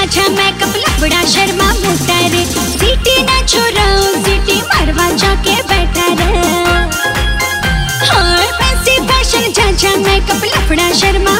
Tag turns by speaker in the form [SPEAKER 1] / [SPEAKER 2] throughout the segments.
[SPEAKER 1] माझ्या मेकअप लबडा Sharma motor. City ना छोराव सिटी मारवा जाके फ़ैशन शर्मा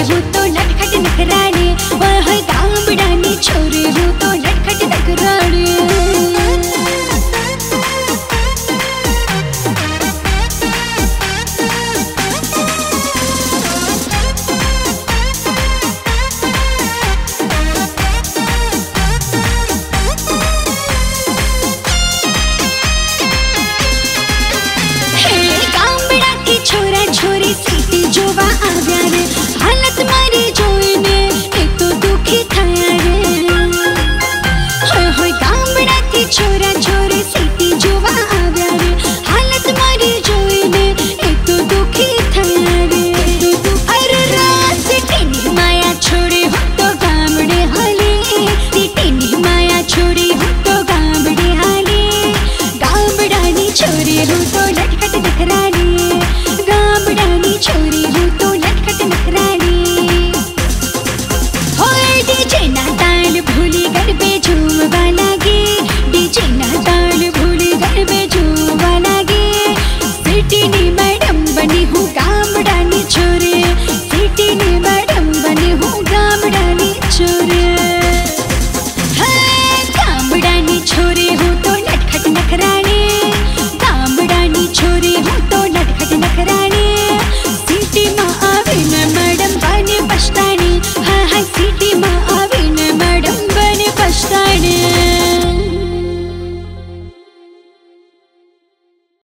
[SPEAKER 1] रू तो नटखट नखराणे, वह गाँव बिड़ाने छोरे रू तो नटखट नखराणे छोरा छोरी सीटी जोवा आव्या रे।